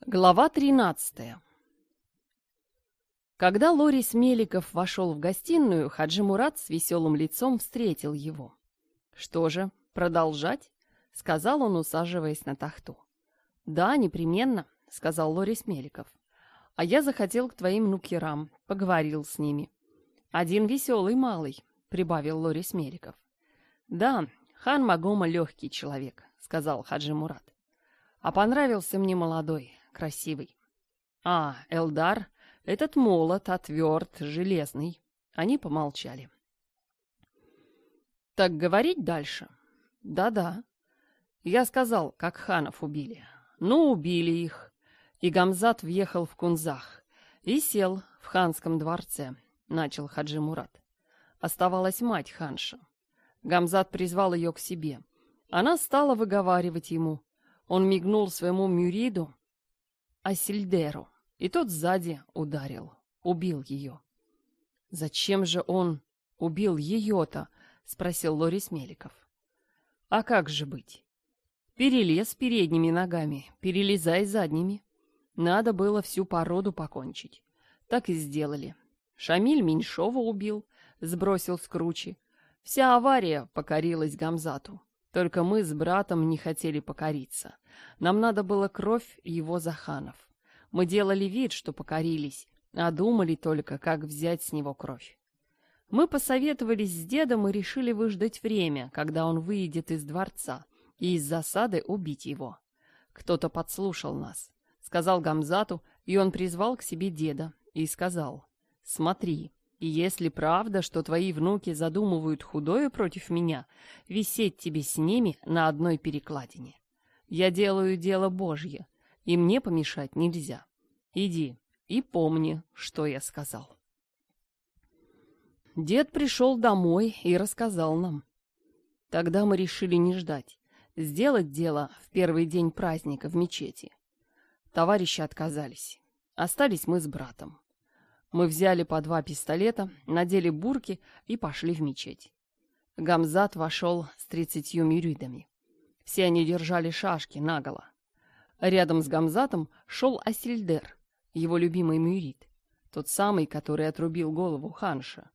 Глава 13 Когда Лорис Меликов вошел в гостиную, Хаджи Мурат с веселым лицом встретил его. «Что же, продолжать?» — сказал он, усаживаясь на тахту. «Да, непременно», — сказал Лорис Меликов. «А я захотел к твоим нукерам, поговорил с ними». «Один веселый малый», — прибавил Лорис Меликов. «Да, хан Магома легкий человек», — сказал Хаджи Мурат. «А понравился мне молодой, красивый. А, Элдар, этот молот отверт, железный. Они помолчали. Так говорить дальше? Да-да. Я сказал, как ханов убили. Ну, убили их. И Гамзат въехал в Кунзах и сел в ханском дворце, начал Хаджи Мурат. Оставалась мать ханша. Гамзат призвал ее к себе. Она стала выговаривать ему. Он мигнул своему мюриду, Асильдеру, и тот сзади ударил, убил ее. «Зачем же он убил ее-то?» — спросил Лорис Меликов. «А как же быть? Перелез передними ногами, перелезай задними. Надо было всю породу покончить. Так и сделали. Шамиль Меньшова убил, сбросил с кручи. Вся авария покорилась Гамзату. Только мы с братом не хотели покориться. Нам надо было кровь его Заханов. Мы делали вид, что покорились, а думали только, как взять с него кровь. Мы посоветовались с дедом и решили выждать время, когда он выйдет из дворца, и из засады убить его. Кто-то подслушал нас. Сказал Гамзату, и он призвал к себе деда и сказал, «Смотри, и если правда, что твои внуки задумывают худое против меня, висеть тебе с ними на одной перекладине. Я делаю дело Божье, и мне помешать нельзя. Иди и помни, что я сказал. Дед пришел домой и рассказал нам. Тогда мы решили не ждать, сделать дело в первый день праздника в мечети. Товарищи отказались. Остались мы с братом. Мы взяли по два пистолета, надели бурки и пошли в мечеть. Гамзат вошел с тридцатью мюридами. Все они держали шашки наголо. Рядом с Гамзатом шел Асильдер, его любимый мюрид, тот самый, который отрубил голову ханша.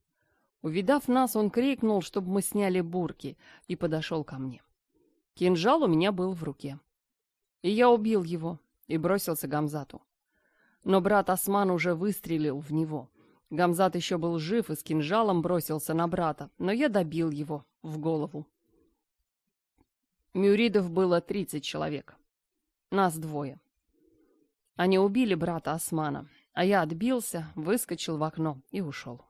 Увидав нас, он крикнул, чтобы мы сняли бурки, и подошел ко мне. Кинжал у меня был в руке. И я убил его и бросился Гамзату но брат Осман уже выстрелил в него. Гамзат еще был жив и с кинжалом бросился на брата, но я добил его в голову. Мюридов было 30 человек. Нас двое. Они убили брата Османа, а я отбился, выскочил в окно и ушел.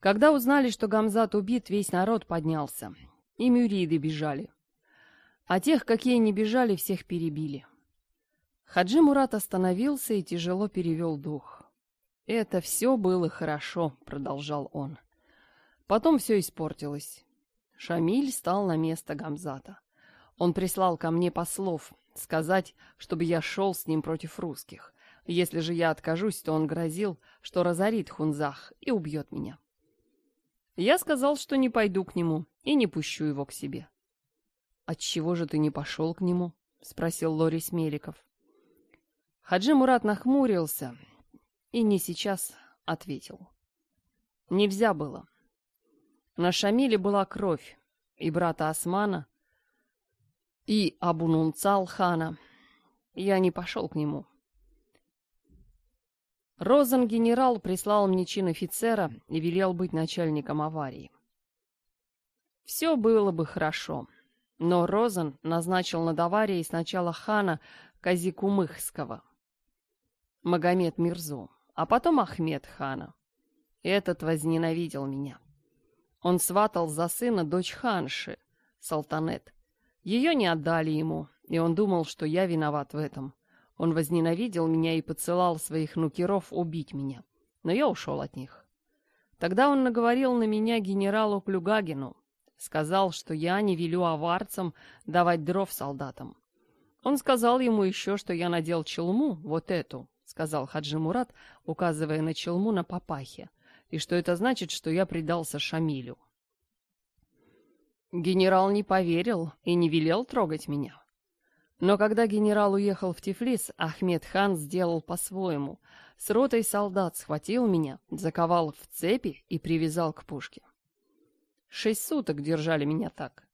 Когда узнали, что Гамзат убит, весь народ поднялся, и мюриды бежали. А тех, какие не бежали, всех перебили. Хаджи Мурат остановился и тяжело перевел дух. «Это все было хорошо», — продолжал он. Потом все испортилось. Шамиль стал на место Гамзата. Он прислал ко мне послов сказать, чтобы я шел с ним против русских. Если же я откажусь, то он грозил, что разорит Хунзах и убьет меня. Я сказал, что не пойду к нему и не пущу его к себе. «Отчего же ты не пошел к нему?» — спросил Лорис Меликов. Хаджи Мурат нахмурился и не сейчас ответил. Нельзя было. На Шамиле была кровь и брата Османа, и Абунунцал хана. Я не пошел к нему. Розен генерал прислал мне чин офицера и велел быть начальником аварии. Все было бы хорошо, но Розен назначил над аварией сначала хана Казикумыхского, Магомед Мирзу, а потом Ахмед хана. Этот возненавидел меня. Он сватал за сына дочь ханши, Салтанет. Ее не отдали ему, и он думал, что я виноват в этом. Он возненавидел меня и поцелал своих нукеров убить меня. Но я ушел от них. Тогда он наговорил на меня генералу Клюгагину. Сказал, что я не велю аварцам давать дров солдатам. Он сказал ему еще, что я надел челму, вот эту, сказал Хаджи Мурат, указывая на челму на папахе, и что это значит, что я предался Шамилю. Генерал не поверил и не велел трогать меня. Но когда генерал уехал в Тифлис, Ахмед хан сделал по-своему. С ротой солдат схватил меня, заковал в цепи и привязал к пушке. Шесть суток держали меня так.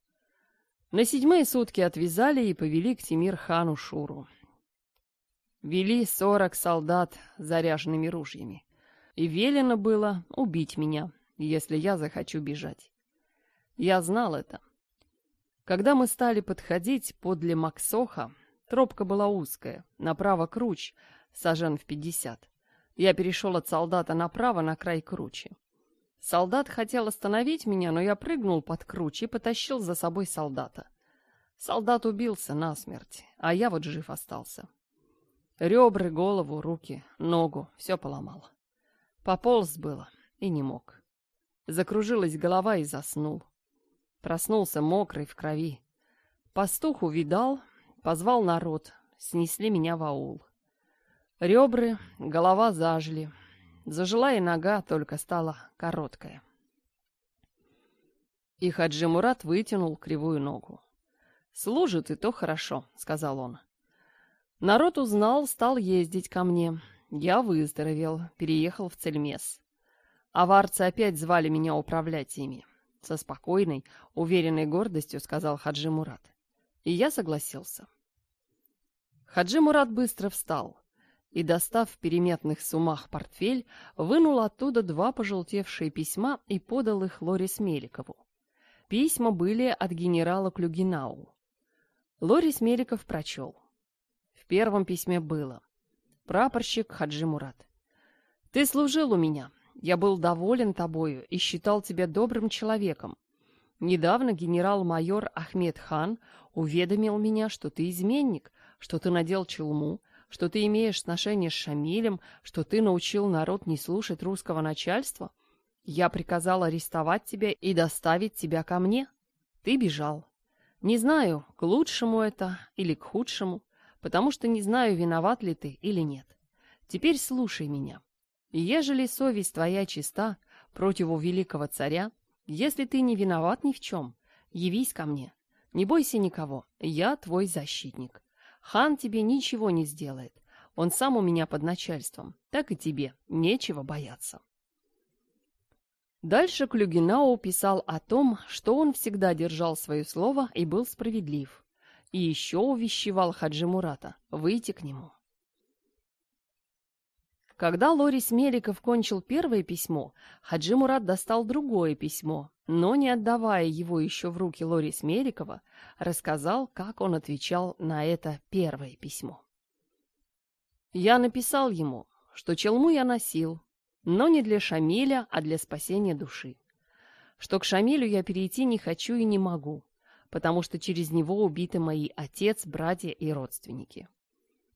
На седьмые сутки отвязали и повели к Тимир-хану Шуру вели сорок солдат, заряженными ружьями. И велено было убить меня, если я захочу бежать. Я знал это. Когда мы стали подходить подле Максоха, тропка была узкая, направо круч, сажен в пятьдесят. Я перешел от солдата направо на край кручи. Солдат хотел остановить меня, но я прыгнул под круч и потащил за собой солдата. Солдат убился насмерть, а я вот жив остался. Ребры, голову, руки, ногу, все поломало. Пополз было и не мог. Закружилась голова и заснул. Проснулся мокрый в крови. Пастух увидал, позвал народ, снесли меня в аул. Ребры, голова зажили. Зажила и нога, только стала короткая. И Хаджи Мурат вытянул кривую ногу. «Служит, и то хорошо», — сказал он. Народ узнал, стал ездить ко мне. Я выздоровел, переехал в Цельмес. Аварцы опять звали меня управлять ими. Со спокойной, уверенной гордостью сказал Хаджи Мурат. И я согласился. Хаджи Мурат быстро встал и, достав в переметных сумах портфель, вынул оттуда два пожелтевшие письма и подал их Лорис Меликову. Письма были от генерала Клюгинау. Лорис Меликов прочел. В первом письме было. Прапорщик Хаджи Мурат. Ты служил у меня. Я был доволен тобою и считал тебя добрым человеком. Недавно генерал-майор Ахмед Хан уведомил меня, что ты изменник, что ты надел челму, что ты имеешь сношение с Шамилем, что ты научил народ не слушать русского начальства. Я приказал арестовать тебя и доставить тебя ко мне. Ты бежал. Не знаю, к лучшему это или к худшему потому что не знаю, виноват ли ты или нет. Теперь слушай меня. Ежели совесть твоя чиста противу великого царя, если ты не виноват ни в чем, явись ко мне. Не бойся никого, я твой защитник. Хан тебе ничего не сделает. Он сам у меня под начальством. Так и тебе. Нечего бояться. Дальше Клюгинау писал о том, что он всегда держал свое слово и был справедлив, и еще увещевал Хаджи Мурата выйти к нему. Когда Лорис Меликов кончил первое письмо, Хаджи Мурат достал другое письмо, но, не отдавая его еще в руки Лорис Меликова, рассказал, как он отвечал на это первое письмо. «Я написал ему, что челму я носил, но не для Шамиля, а для спасения души. Что к Шамилю я перейти не хочу и не могу, потому что через него убиты мои отец, братья и родственники.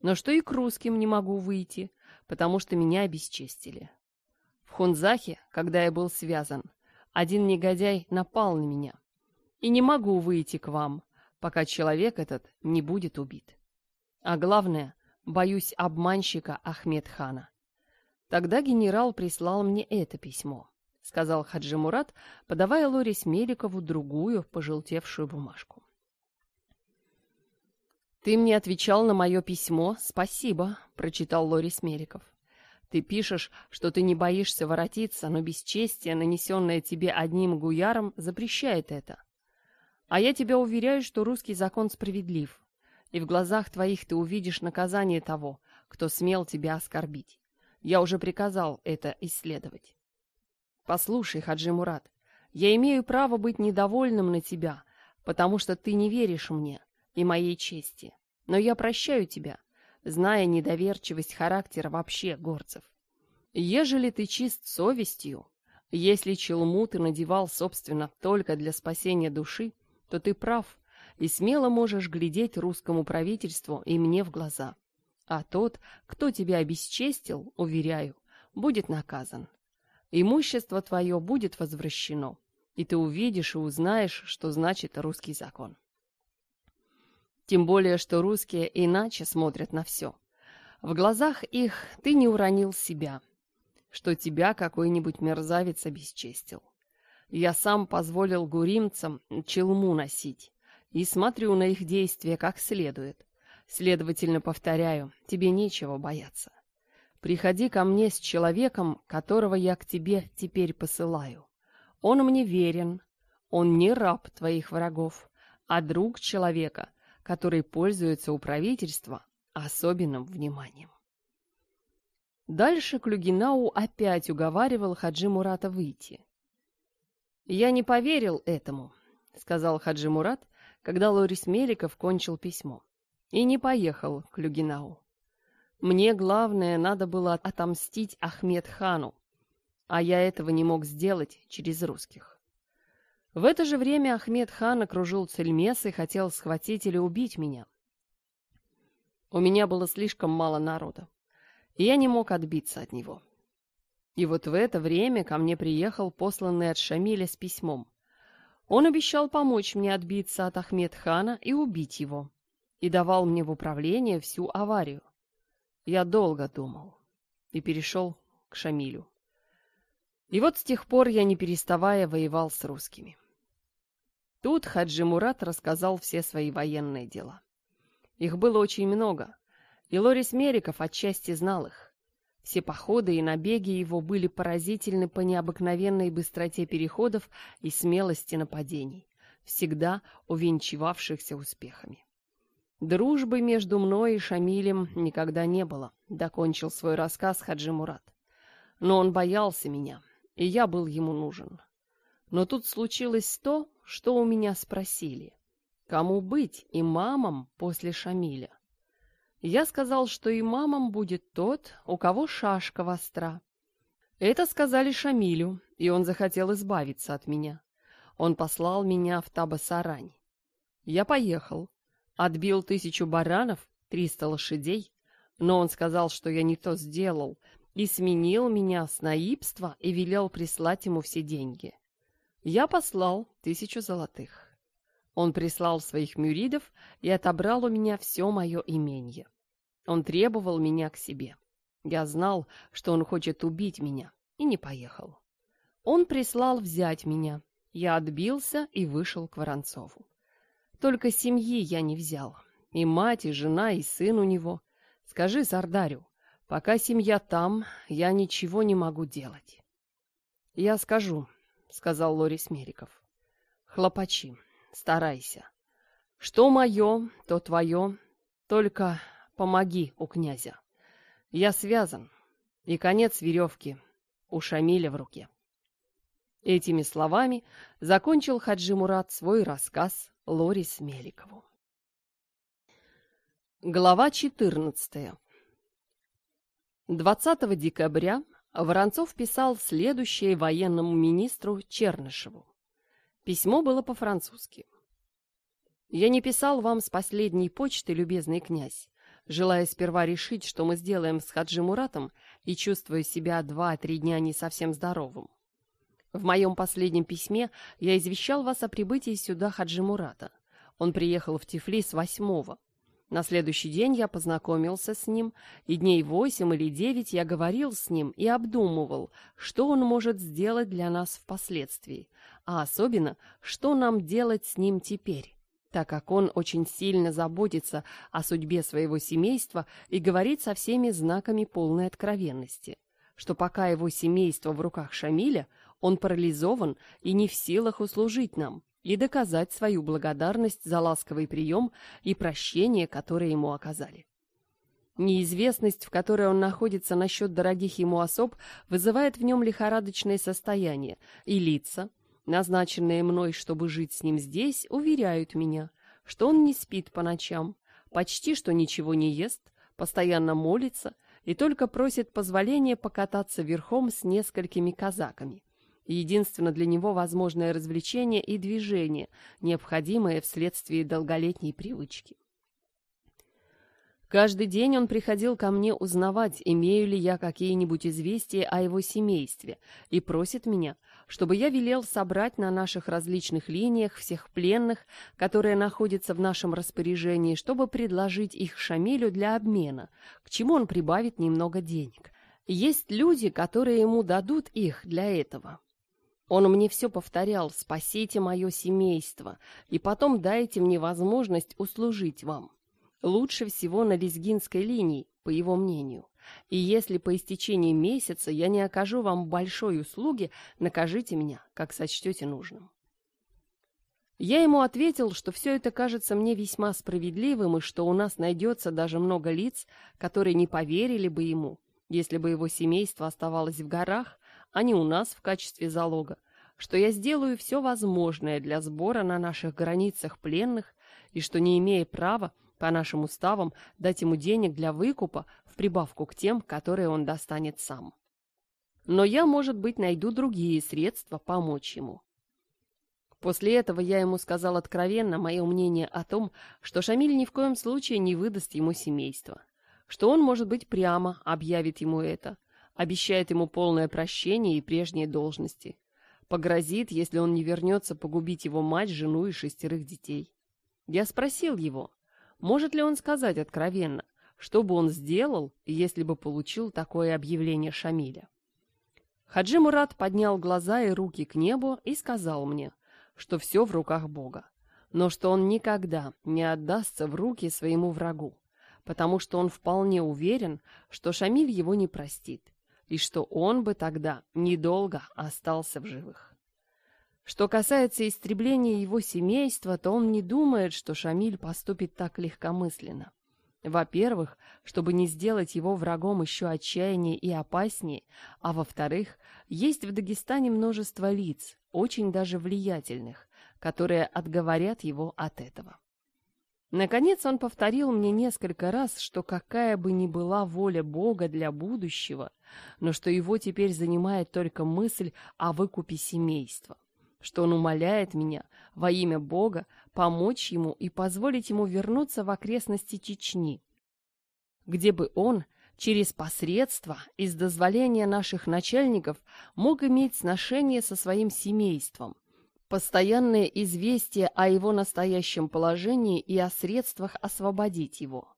Но что и к русским не могу выйти, потому что меня обесчестили. В Хунзахе, когда я был связан, один негодяй напал на меня. И не могу выйти к вам, пока человек этот не будет убит. А главное, боюсь обманщика Ахмед хана. Тогда генерал прислал мне это письмо. — сказал Хаджи Мурат, подавая Лоре Смеликову другую, пожелтевшую бумажку. «Ты мне отвечал на мое письмо, спасибо», — прочитал Лори Смеликов. «Ты пишешь, что ты не боишься воротиться, но бесчестие, нанесенное тебе одним гуяром, запрещает это. А я тебя уверяю, что русский закон справедлив, и в глазах твоих ты увидишь наказание того, кто смел тебя оскорбить. Я уже приказал это исследовать. Послушай, Хаджи Мурат, я имею право быть недовольным на тебя, потому что ты не веришь мне и моей чести. Но я прощаю тебя, зная недоверчивость характера вообще горцев. Ежели ты чист совестью, если челму ты надевал, собственно, только для спасения души, то ты прав и смело можешь глядеть русскому правительству и мне в глаза. А тот, кто тебя обесчестил, уверяю, будет наказан имущество твое будет возвращено, и ты увидишь и узнаешь, что значит русский закон. Тем более, что русские иначе смотрят на все. В глазах их ты не уронил себя, что тебя какой-нибудь мерзавец обесчестил. Я сам позволил гуримцам челму носить и смотрю на их действия как следует. Следовательно, повторяю, тебе нечего бояться. Приходи ко мне с человеком, которого я к тебе теперь посылаю. Он мне верен, он не раб твоих врагов, а друг человека, который пользуется у правительства особенным вниманием. Дальше Клюгинау опять уговаривал Хаджи Мурата выйти. «Я не поверил этому», — сказал Хаджи Мурат, когда Лорис Меликов кончил письмо, и не поехал к Клюгинау. Мне главное надо было отомстить Ахмед хану, а я этого не мог сделать через русских. В это же время Ахмед хан окружил Цельмес и хотел схватить или убить меня. У меня было слишком мало народа, и я не мог отбиться от него. И вот в это время ко мне приехал посланный от Шамиля с письмом. Он обещал помочь мне отбиться от Ахмед хана и убить его, и давал мне в управление всю аварию. Я долго думал и перешел к Шамилю. И вот с тех пор я, не переставая, воевал с русскими. Тут Хаджи Мурат рассказал все свои военные дела. Их было очень много, и Лорис Мериков отчасти знал их. Все походы и набеги его были поразительны по необыкновенной быстроте переходов и смелости нападений, всегда увенчивавшихся успехами. Дружбы между мной и Шамилем никогда не было, докончил свой рассказ Хаджи Мурат. Но он боялся меня, и я был ему нужен. Но тут случилось то, что у меня спросили. Кому быть имамом после Шамиля? Я сказал, что имамом будет тот, у кого шашка востра. Это сказали Шамилю, и он захотел избавиться от меня. Он послал меня в Табасарань. Я поехал, Отбил тысячу баранов, триста лошадей. Но он сказал, что я не то сделал, и сменил меня с наибства и велел прислать ему все деньги. Я послал тысячу золотых. Он прислал своих мюридов и отобрал у меня все мое имение. Он требовал меня к себе. Я знал, что он хочет убить меня, и не поехал. Он прислал взять меня. Я отбился и вышел к Воронцову. Только семьи я не взял. И мать, и жена, и сын у него. Скажи, Зардарю, пока семья там, я ничего не могу делать. Я скажу, — сказал Лорис Мериков. Хлопачи, старайся. Что мое, то твое. Только помоги у князя. Я связан. И конец веревки у Шамиля в руке. Этими словами закончил Хаджи Мурат свой рассказ Лорис Меликову. Глава 14. 20 декабря Воронцов писал следующее военному министру Чернышеву. Письмо было по-французски. «Я не писал вам с последней почты, любезный князь, желая сперва решить, что мы сделаем с Хаджи Муратом и чувствуя себя два-три дня не совсем здоровым. В моем последнем письме я извещал вас о прибытии сюда Хаджи Мурата. Он приехал в Тифлис восьмого. На следующий день я познакомился с ним, и дней восемь или девять я говорил с ним и обдумывал, что он может сделать для нас впоследствии, а особенно, что нам делать с ним теперь, так как он очень сильно заботится о судьбе своего семейства и говорит со всеми знаками полной откровенности, что пока его семейство в руках Шамиля – он парализован и не в силах услужить нам и доказать свою благодарность за ласковый прием и прощение, которое ему оказали. Неизвестность, в которой он находится насчет дорогих ему особ, вызывает в нем лихорадочное состояние, и лица, назначенные мной, чтобы жить с ним здесь, уверяют меня, что он не спит по ночам, почти что ничего не ест, постоянно молится и только просит позволения покататься верхом с несколькими казаками. Единственно для него возможное развлечение и движение, необходимое вследствие долголетней привычки. Каждый день он приходил ко мне узнавать, имею ли я какие-нибудь известия о его семействе, и просит меня, чтобы я велел собрать на наших различных линиях всех пленных, которые находятся в нашем распоряжении, чтобы предложить их Шамилю для обмена, к чему он прибавит немного денег. Есть люди, которые ему дадут их для этого. Он мне все повторял «спасите мое семейство» и потом дайте мне возможность услужить вам. Лучше всего на лезгинской линии, по его мнению. И если по истечении месяца я не окажу вам большой услуги, накажите меня, как сочтете нужным. Я ему ответил, что все это кажется мне весьма справедливым и что у нас найдется даже много лиц, которые не поверили бы ему, если бы его семейство оставалось в горах а не у нас в качестве залога, что я сделаю все возможное для сбора на наших границах пленных и что, не имея права, по нашим уставам, дать ему денег для выкупа в прибавку к тем, которые он достанет сам. Но я, может быть, найду другие средства помочь ему. После этого я ему сказал откровенно мое мнение о том, что Шамиль ни в коем случае не выдаст ему семейство, что он, может быть, прямо объявит ему это, обещает ему полное прощение и прежние должности. Погрозит, если он не вернется, погубить его мать, жену и шестерых детей. Я спросил его, может ли он сказать откровенно, что бы он сделал, если бы получил такое объявление Шамиля. Хаджи Мурат поднял глаза и руки к небу и сказал мне, что все в руках Бога, но что он никогда не отдастся в руки своему врагу, потому что он вполне уверен, что Шамиль его не простит, и что он бы тогда недолго остался в живых. Что касается истребления его семейства, то он не думает, что Шамиль поступит так легкомысленно. Во-первых, чтобы не сделать его врагом еще отчаяннее и опаснее, а во-вторых, есть в Дагестане множество лиц, очень даже влиятельных, которые отговорят его от этого. Наконец он повторил мне несколько раз, что какая бы ни была воля Бога для будущего, но что его теперь занимает только мысль о выкупе семейства, что он умоляет меня во имя Бога помочь ему и позволить ему вернуться в окрестности Чечни, где бы он через посредство из дозволения наших начальников мог иметь сношение со своим семейством – Постоянное известие о его настоящем положении и о средствах освободить его.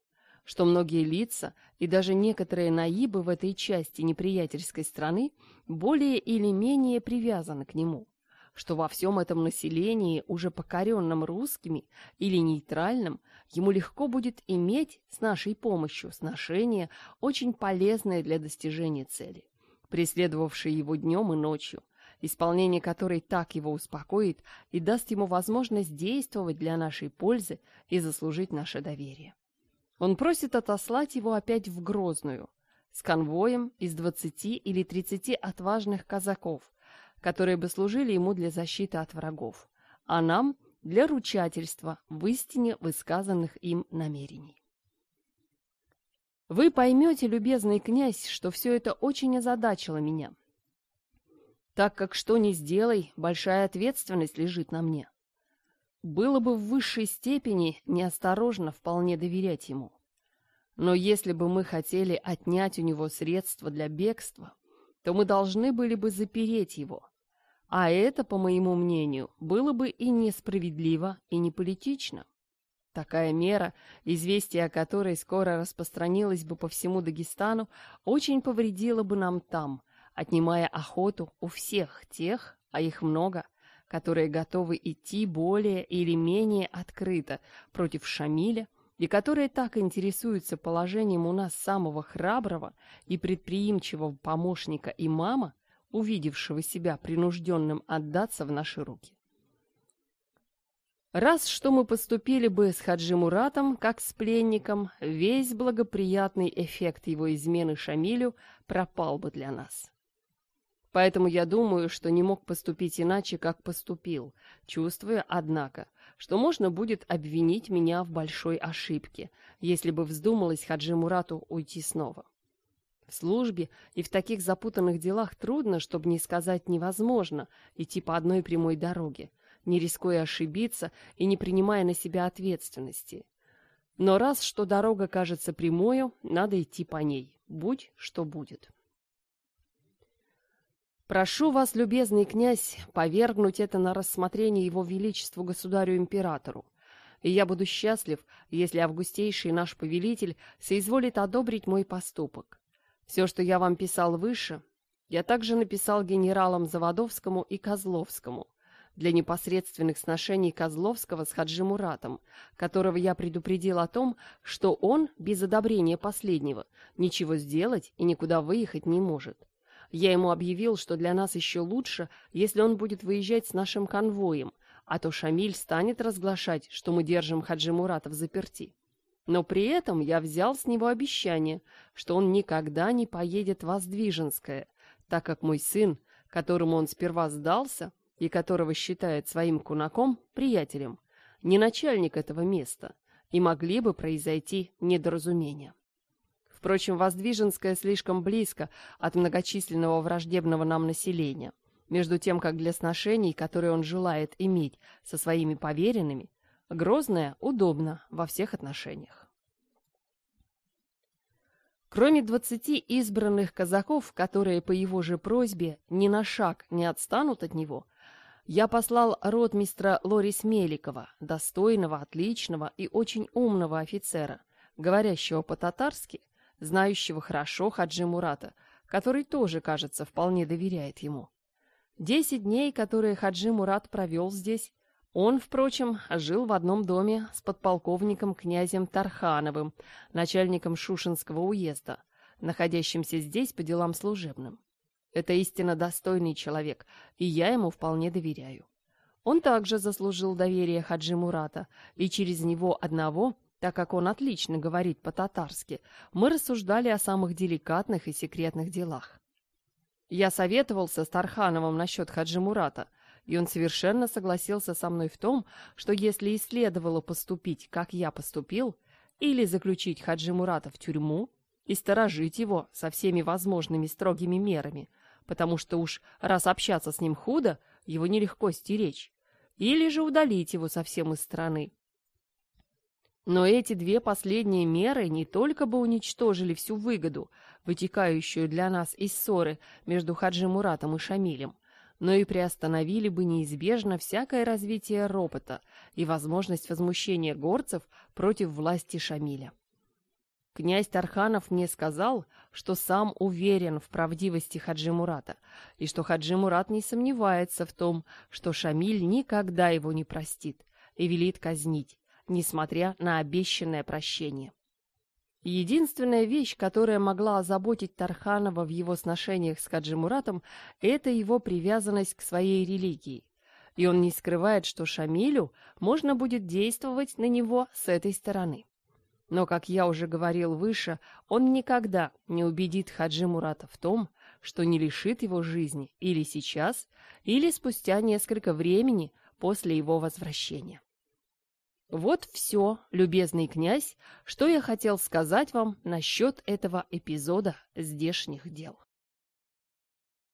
Что многие лица и даже некоторые наибы в этой части неприятельской страны более или менее привязаны к нему. Что во всем этом населении, уже покоренном русскими или нейтральным, ему легко будет иметь с нашей помощью сношение, очень полезное для достижения цели, преследовавшее его днем и ночью исполнение которой так его успокоит и даст ему возможность действовать для нашей пользы и заслужить наше доверие. Он просит отослать его опять в Грозную с конвоем из 20 или 30 отважных казаков, которые бы служили ему для защиты от врагов, а нам для ручательства в истине высказанных им намерений. Вы поймете, любезный князь, что все это очень озадачило меня так как что ни сделай, большая ответственность лежит на мне. Было бы в высшей степени неосторожно вполне доверять ему. Но если бы мы хотели отнять у него средства для бегства, то мы должны были бы запереть его. А это, по моему мнению, было бы и несправедливо, и неполитично. Такая мера, известие о которой скоро распространилось бы по всему Дагестану, очень повредило бы нам там – отнимая охоту у всех тех, а их много, которые готовы идти более или менее открыто против Шамиля и которые так интересуются положением у нас самого храброго и предприимчивого помощника имама, увидевшего себя принужденным отдаться в наши руки. Раз что мы поступили бы с Хаджи Муратом, как с пленником, весь благоприятный эффект его измены Шамилю пропал бы для нас. Поэтому я думаю, что не мог поступить иначе, как поступил, чувствуя, однако, что можно будет обвинить меня в большой ошибке, если бы вздумалось Хаджи Мурату уйти снова. В службе и в таких запутанных делах трудно, чтобы не сказать невозможно, идти по одной прямой дороге, не рискуя ошибиться и не принимая на себя ответственности. Но раз что дорога кажется прямою, надо идти по ней, будь что будет. Прошу вас, любезный князь, повергнуть это на рассмотрение его величеству государю-императору. И я буду счастлив, если августейший наш повелитель соизволит одобрить мой поступок. Все, что я вам писал выше, я также написал генералам Заводовскому и Козловскому для непосредственных сношений Козловского с Хаджи Муратом, которого я предупредил о том, что он, без одобрения последнего, ничего сделать и никуда выехать не может. Я ему объявил, что для нас еще лучше, если он будет выезжать с нашим конвоем, а то Шамиль станет разглашать, что мы держим Хаджи Мурата в заперти. Но при этом я взял с него обещание, что он никогда не поедет в Воздвиженское, так как мой сын, которому он сперва сдался и которого считает своим кунаком, приятелем, не начальник этого места, и могли бы произойти недоразумения. Впрочем, Воздвиженское слишком близко от многочисленного враждебного нам населения. Между тем, как для сношений, которые он желает иметь со своими поверенными, Грозное удобно во всех отношениях. Кроме двадцати избранных казаков, которые по его же просьбе ни на шаг не отстанут от него, я послал ротмистра Лорис Меликова, достойного, отличного и очень умного офицера, говорящего по-татарски, знающего хорошо Хаджи Мурата, который тоже, кажется, вполне доверяет ему. Десять дней, которые Хаджи Мурат провел здесь, он, впрочем, жил в одном доме с подполковником князем Тархановым, начальником Шушинского уезда, находящимся здесь по делам служебным. Это истинно достойный человек, и я ему вполне доверяю. Он также заслужил доверие Хаджи Мурата, и через него одного так как он отлично говорит по-татарски, мы рассуждали о самых деликатных и секретных делах. Я советовался с Тархановым насчет Хаджи Мурата, и он совершенно согласился со мной в том, что если и следовало поступить, как я поступил, или заключить Хаджи Мурата в тюрьму и сторожить его со всеми возможными строгими мерами, потому что уж раз общаться с ним худо, его нелегко стеречь, или же удалить его совсем из страны, но эти две последние меры не только бы уничтожили всю выгоду, вытекающую для нас из ссоры между Хаджи Муратом и Шамилем, но и приостановили бы неизбежно всякое развитие ропота и возможность возмущения горцев против власти Шамиля. Князь Тарханов мне сказал, что сам уверен в правдивости Хаджи Мурата, и что Хаджи Мурат не сомневается в том, что Шамиль никогда его не простит и велит казнить, несмотря на обещанное прощение. Единственная вещь, которая могла озаботить Тарханова в его сношениях с Хаджимуратом, это его привязанность к своей религии. И он не скрывает, что Шамилю можно будет действовать на него с этой стороны. Но, как я уже говорил выше, он никогда не убедит Хаджи Мурата в том, что не лишит его жизни или сейчас, или спустя несколько времени после его возвращения. Вот все, любезный князь, что я хотел сказать вам насчет этого эпизода здешних дел.